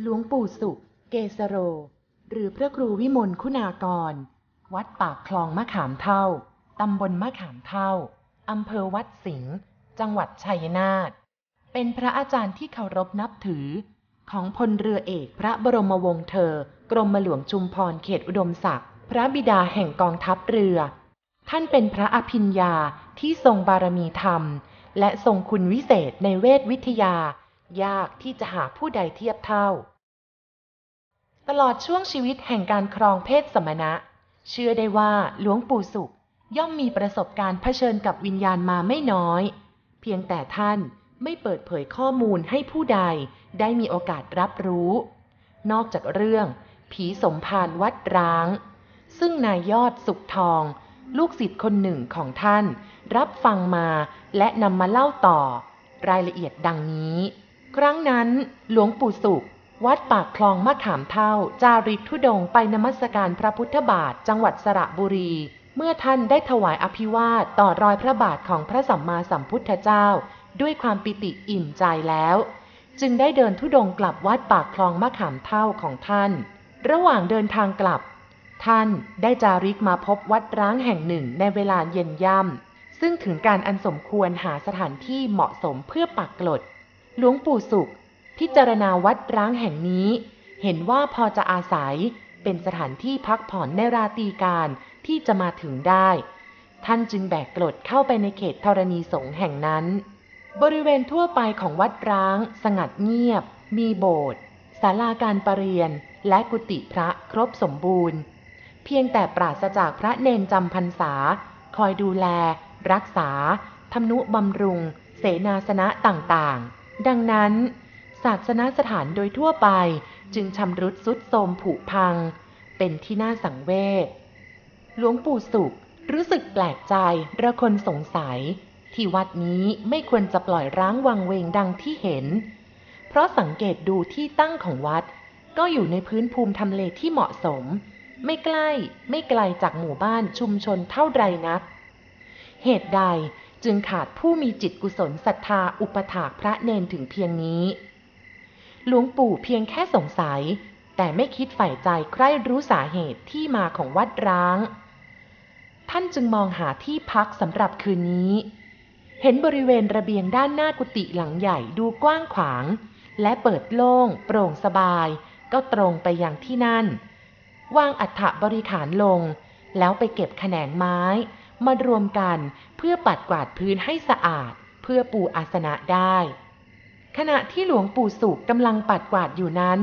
หลวงปู่สุเกสโร หรือพระครูวิมลคุณากร วัดปากคลองมะขามเท่า ตำบลมะขามเท่า อำเภอวัดสิงห์ จังหวัดชัยนาท เป็นพระอาจารย์ที่เคารพนับถือ ของพลเรือเอกพระบรมวงศ์เธอ กรมหลวงชุมพรเขตอุดมศักดิ์ พระบิดาแห่งกองทัพเรือ ท่านเป็นพระอภิญญาที่ทรงบารมีธรรม และทรงคุณวิเศษในเวทวิทยา ยากที่จะหาผู้ใดเทียบเท่า ตลอดช่วงชีวิตแห่งการครองเพศสมณะ เชื่อได้ว่าหลวงปู่สุขย่อมมีประสบการณ์เผชิญกับวิญญาณมาไม่น้อย เพียงแต่ท่านไม่เปิดเผยข้อมูลให้ผู้ใดได้มีโอกาสรับรู้ นอกจากเรื่อง ผีสมภารวัดร้าง ซึ่งนายยอดสุขทอง ลูกศิษย์คนหนึ่งของท่าน รับฟังมาและนำมาเล่าต่อ รายละเอียดดังนี้ ครั้งนั้นหลวงปู่สุข วัดปากคลองมะขามเท่า จาริกธุดงไปนมัสการพระพุทธบาทจังหวัดสระบุรี เมื่อท่านได้ถวายอภิวาทต่อรอยพระบาทของพระสัมมาสัมพุทธเจ้า ด้วยความปิติอิ่มใจแล้ว จึงได้เดินธุดงกลับวัดปากคลองมะขามเท่าของท่าน ระหว่างเดินทางกลับ ท่านได้จาริกมาพบวัดร้างแห่งหนึ่งในเวลาเย็นย่ำซึ่งถึงการอันสมควรหาสถานที่เหมาะสมเพื่อปักกลด หลวงปู่สุข พิจารณาวัดร้างแห่งนี้ เห็นว่าพอจะอาศัยเป็นสถานที่พักผ่อนในราตรีการที่จะมาถึงได้ ท่านจึงแบกกรดเข้าไปในเขตธรณีสงฆ์แห่งนั้น บริเวณทั่วไปของวัดร้าง สงัดเงียบ มีโบสถ์ศาลาการประเรียน และกุฏิพระครบสมบูรณ์ เพียงแต่ปราศจากพระเนนจำพรรษา คอยดูแล รักษาทำนุบำรุง เสนาสนะต่างๆ ดังนั้นศาสนสถานโดยทั่วไปจึงชำรุดสุดโทรมผุพัง เป็นที่น่าสังเวชหลวงปู่สุขรู้สึกแปลกใจระคนสงสัย ที่วัดนี้ไม่ควรจะปล่อยร้างวังเวงดังที่เห็น เพราะสังเกตดูที่ตั้งของวัด ก็อยู่ในพื้นภูมิทำเลที่เหมาะสม ไม่ใกล้ไม่ไกลจากหมู่บ้านชุมชนเท่าใดนัก เหตุใด จึงขาดผู้มีจิตกุศลศรัทธาอุปถากพระเนนถึงเพียงนี้ หลวงปู่เพียงแค่สงสัย แต่ไม่คิดใฝ่ใจใคร่รู้สาเหตุที่มาของวัดร้าง ท่านจึงมองหาที่พักสำหรับคืนนี้ เห็นบริเวณระเบียงด้านหน้ากุฏิหลังใหญ่ดูกว้างขวาง และเปิดโล่ง โปร่งสบาย ก็ตรงไปยังที่นั่น วางอัฐบริขารลง แล้วไปเก็บแขนงไม้มารวมกัน พื่อปัดกวาดพื้นให้สะอาด เพื่อปูอาสนะได้ ขณะที่หลวงปู่สุขกำลังปัดกวาดอยู่นั้น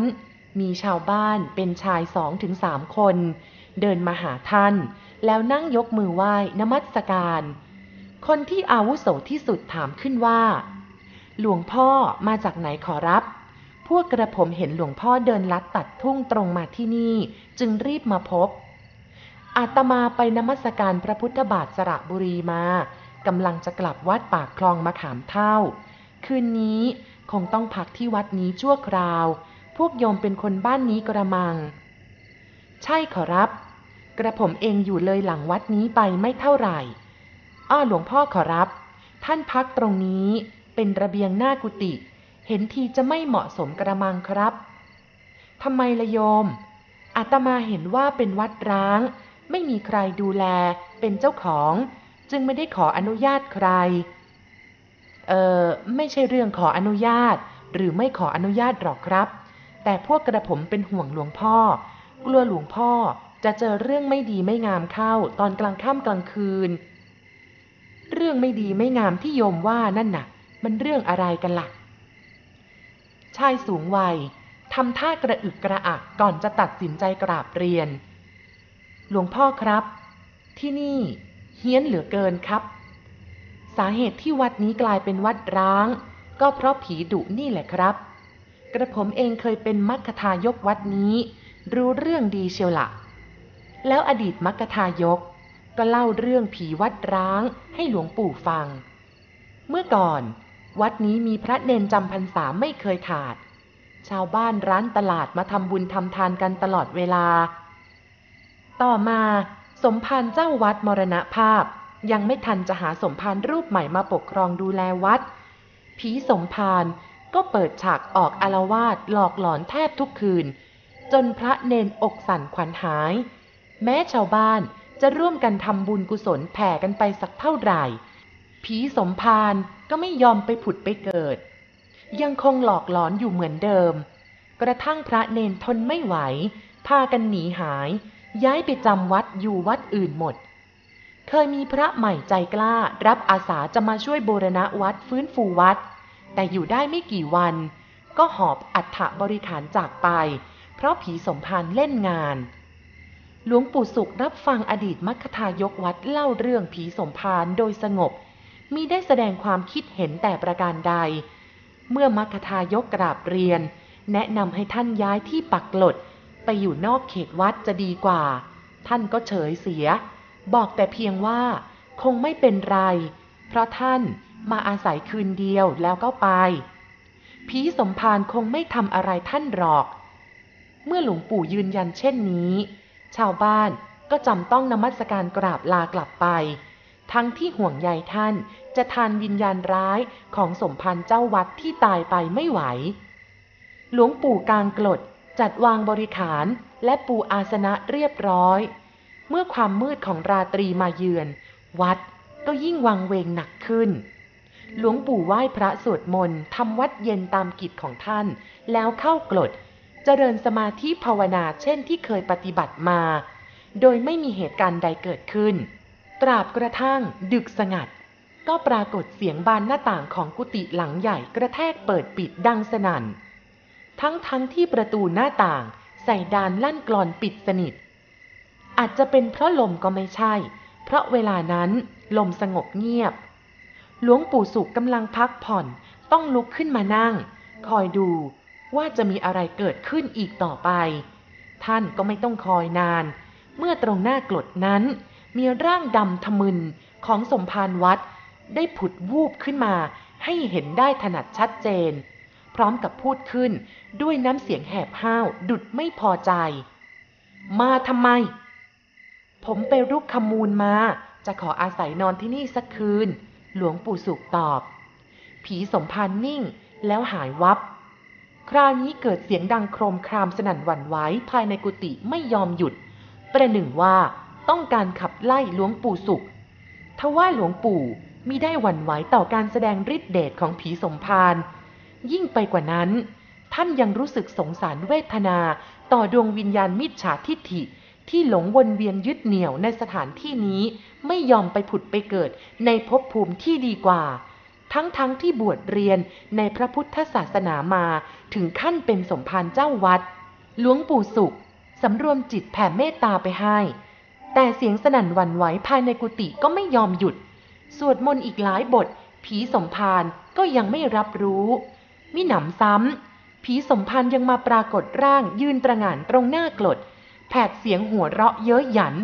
มีชาวบ้านเป็นชายสองถึงสามคน เดินมาหาท่าน แล้วนั่งยกมือไหว้นมัสการ คนที่อาวุโสที่สุดถามขึ้นว่า หลวงพ่อมาจากไหนขอรับ พวกกระผมเห็นหลวงพ่อเดินลัดตัดทุ่งตรงมาที่นี่จึงรีบมาพบ อาตมาไปนมัสการพระพุทธบาทสระบุรีมากำลังจะกลับวัดปากคลองมะขามเท่า คืนนี้คงต้องพักที่วัดนี้ชั่วคราว พวกโยมเป็นคนบ้านนี้กระมัง ใช่ขอรับ กระผมเองอยู่เลยหลังวัดนี้ไปไม่เท่าไหร่ อ้อหลวงพ่อขอรับ ท่านพักตรงนี้เป็นระเบียงหน้ากุฏิเห็นทีจะไม่เหมาะสมกระมังครับทำไมละโยมอาตมาเห็นว่าเป็นวัดร้าง ไม่มีใครดูแลเป็นเจ้าของ จึงไม่ได้ขออนุญาตใคร เออไม่ใช่เรื่องขออนุญาต หรือไม่ขออนุญาตหรอกครับ แต่พวกกระผมเป็นห่วงหลวงพ่อ กลัวหลวงพ่อจะเจอเรื่องไม่ดีไม่งามเข้าตอนกลางค่ำกลางคืน เรื่องไม่ดีไม่งามที่โยมว่านั่นน่ะ มันเรื่องอะไรกันละ่ะ ชายสูงวัยทำท่ากระอึกกระอักก่อนจะตัดสินใจกราบเรียน หลวงพ่อครับ ที่นี่เฮี้ยนเหลือเกินครับ สาเหตุที่วัดนี้กลายเป็นวัดร้าง ก็เพราะผีดุนี่แหละครับ กระผมเองเคยเป็นมัคคทายกวัดนี้ รู้เรื่องดีเชียวละแล้วอดีตมัคคทายก ก็เล่าเรื่องผีวัดร้างให้หลวงปู่ฟัง เมื่อก่อน วัดนี้มีพระเนนจำพรรษาไม่เคยขาด ชาวบ้านร้านตลาดมาทำบุญทำทานกันตลอดเวลา ต่อมาสมภารเจ้าวัดมรณภาพ ยังไม่ทันจะหาสมภารรูปใหม่มาปกครองดูแลวัด ผีสมภารก็เปิดฉากออกอารวาสหลอกหลอนแทบทุกคืน จนพระเนนอกสั่นขวัญหาย แม้ชาวบ้านจะร่วมกันทำบุญกุศลแผ่กันไปสักเท่าไหร่ ผีสมภารก็ไม่ยอมไปผุดไปเกิด ยังคงหลอกหลอนอยู่เหมือนเดิม กระทั่งพระเนนทนไม่ไหว พากันหนีหาย ย้ายไปจำวัดอยู่วัดอื่นหมด เคยมีพระใหม่ใจกล้ารับอาสาจะมาช่วยบูรณะวัดฟื้นฟูวัด แต่อยู่ได้ไม่กี่วัน ก็หอบอัฐบริขารจากไป เพราะผีสมภารเล่นงาน หลวงปู่สุขรับฟังอดีตมัคคทายกวัดเล่าเรื่องผีสมภารโดยสงบมิได้แสดงความคิดเห็นแต่ประการใด เมื่อมัคคทายกกราบเรียน แนะนำให้ท่านย้ายที่ปักกลด ไปอยู่นอกเขตวัดจะดีกว่า ท่านก็เฉยเสีย บอกแต่เพียงว่าคงไม่เป็นไร เพราะท่านมาอาศัยคืนเดียวแล้วก็ไป ผีสมภารคงไม่ทำอะไรท่านหรอก เมื่อหลวงปู่ยืนยันเช่นนี้ ชาวบ้านก็จำต้องนมัสการกราบลากลับไป ทั้งที่ห่วงใยท่านจะทานวิญญาณร้ายของสมภารเจ้าวัดที่ตายไปไม่ไหว หลวงปู่กลางกลด จัดวางบริขารและปูอาสนะเรียบร้อย เมื่อความมืดของราตรีมาเยือน วัดก็ยิ่งวังเวงหนักขึ้น หลวงปู่ไหว้พระสวดมนต์ทำวัดเย็นตามกิจของท่าน แล้วเข้ากรดเจริญสมาธิภาวนาเช่นที่เคยปฏิบัติมา โดยไม่มีเหตุการณ์ใดเกิดขึ้น ตราบกระทั่งดึกสงัด ก็ปรากฏเสียงบานหน้าต่างของกุฏิหลังใหญ่กระแทกเปิดปิดดังสนั่น ทั้งทั้งที่ประตูหน้าต่าง ใส่ดานลั่นกรอนปิดสนิท อาจจะเป็นเพราะลมก็ไม่ใช่ เพราะเวลานั้นลมสงบเงียบ หลวงปู่สุขกำลังพักผ่อนต้องลุกขึ้นมานั่ง คอยดูว่าจะมีอะไรเกิดขึ้นอีกต่อไป ท่านก็ไม่ต้องคอยนาน เมื่อตรงหน้ากรดนั้น มีร่างดำทะมึนของสมภารวัด ได้ผุดวูบขึ้นมาให้เห็นได้ถนัดชัดเจน ร้อมกับพูดขึ้น ด้วยน้ำเสียงแหบห้าวดุดไม่พอใจ มาทำไม ผมไปรุกขมูลมา จะขออาศัยนอนที่นี่สักคืน หลวงปู่สุขตอบ ผีสมภารนิ่งแล้วหายวับ คราวนี้เกิดเสียงดังโครมครามสนั่นหวั่นไหวภายในกุฏิไม่ยอมหยุด ประหนึ่งว่าต้องการขับไล่หลวงปู่สุขทว่าหลวงปู่มิได้หวั่นไหวต่อการแสดงฤทธิเดชของผีสมภาร ยิ่งไปกว่านั้น ท่านยังรู้สึกสงสารเวทนา ต่อดวงวิญญาณมิจฉาทิฐิ ที่หลงวนเวียนยึดเหนี่ยวในสถานที่นี้ไม่ยอมไปผุดไปเกิดในภพภูมิที่ดีกว่า ทั้งๆทที่บวชเรียนในพระพุทธศาสนามาถึงขั้นเป็นสมภารเจ้าวัด หลวงปู่สุขสำรวมจิตแผ่เมตตาไปให้ แต่เสียงสนั่นหวั่นไหวภายในกุฏิก็ไม่ยอมหยุด สวดมนต์อีกหลายบท ผีสมภารก็ยังไม่รับรู้ มิหนำซ้ำ ผีสมภารยังมาปรากฏร่างยืนตระหง่านตรงหน้ากรดแผดเสียงหัวเราะเย้ยหยัน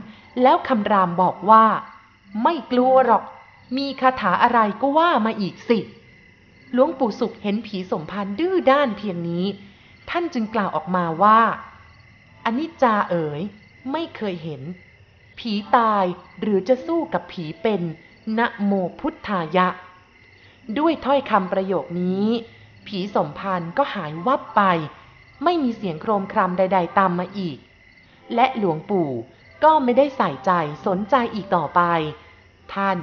แล้วคำรามบอกว่า ไม่กลัวหรอก มีคาถาอะไรก็ว่ามาอีกสิหลวงปู่สุขเห็นผีสมภารดื้อด้านเพียงนี้ ท่านจึงกล่าวออกมาว่าอันนี้จาเอ๋ย ไม่เคยเห็น ผีตายหรือจะสู้กับผีเป็นนะโมพุทธายะ ด้วยถ้อยคำประโยคนี้ ผีสมภารก็หายวับไป ไม่มีเสียงโครมครามใด ๆ ตามมาอีก และหลวงปู่ก็ไม่ได้ใส่ใจสนใจอีกต่อไป ท่าน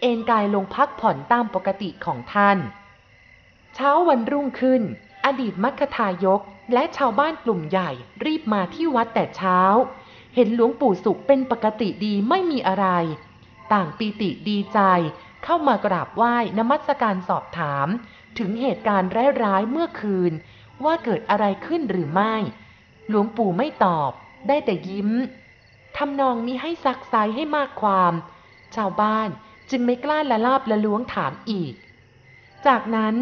เอนกายลงพักผ่อนตามปกติของท่าน เช้าวันรุ่งขึ้น อดีตมัคคทายกและชาวบ้านกลุ่มใหญ่รีบมาที่วัดแต่เช้า เห็นหลวงปู่สุขเป็นปกติดีไม่มีอะไร ต่างปีติดีใจ เข้ามากราบไหว้นมัสการสอบถาม ถึงเหตุการณ์ร้ายๆเมื่อคืน ว่าเกิดอะไรขึ้นหรือไม่ หลวงปู่ไม่ตอบ ได้แต่ยิ้มทำนองนี้ให้ซักไซให้มากความ ชาวบ้านจึงไม่กล้าละลาบละล้วงถามอีก จากนั้น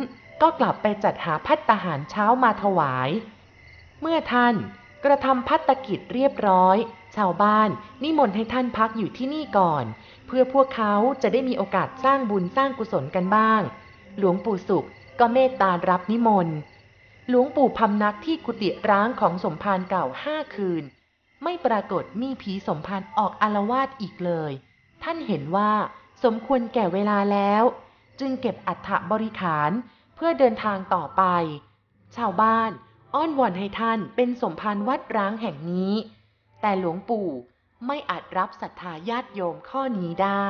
ก็กลับไปจัดหาพัตตาหารเช้ามาถวาย เมื่อท่านกระทำพัตตกิจเรียบร้อย ชาวบ้านนิมนต์ให้ท่านพักอยู่ที่นี่ก่อน เพื่อพวกเขาจะได้มีโอกาสสร้างบุญสร้างกุศลกันบ้าง หลวงปู่สุขก็เมตตารับนิมนต์หลวงปู่พำนักที่กุฏิร้างของสมภารเก่าห้าคืน ไม่ปรากฏมีผีสมภารออกอารวาสอีกเลย ท่านเห็นว่าสมควรแก่เวลาแล้ว จึงเก็บอัฐบริขารเพื่อพื่อเดินทางต่อไป ชาวบ้านอ้อนวอนให้ท่านเป็นสมภารวัดร้างแห่งนี้ แต่หลวงปู่ไม่อาจรับศรัทธาญาติโยมข้อนี้ได้